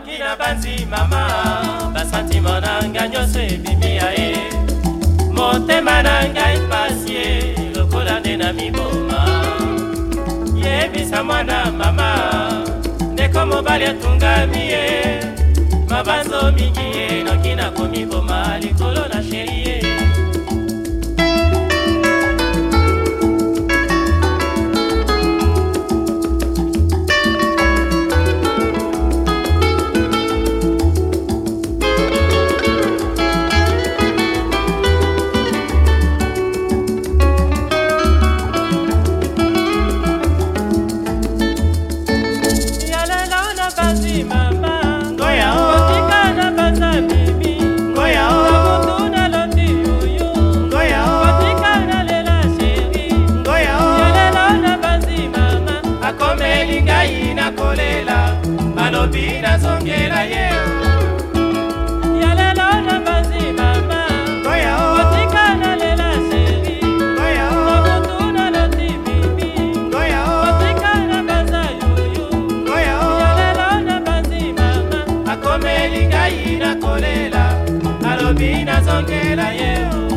nakoki na banzi mama basantima na ngai nyonso ebimi ya ye motema na ngai pasi ye lokola nde na miboma yebisa mwana mama ndeko mobali atungami ye mabanzo mingi ye noki nakomibo bazazi mama otika na baza bibi nakutu naloti yuyu otika nalela sheri yelelo na bazi mama akomeli ngai nakolela malobi nazongela ye ngai nakolela alobi nazongela yeo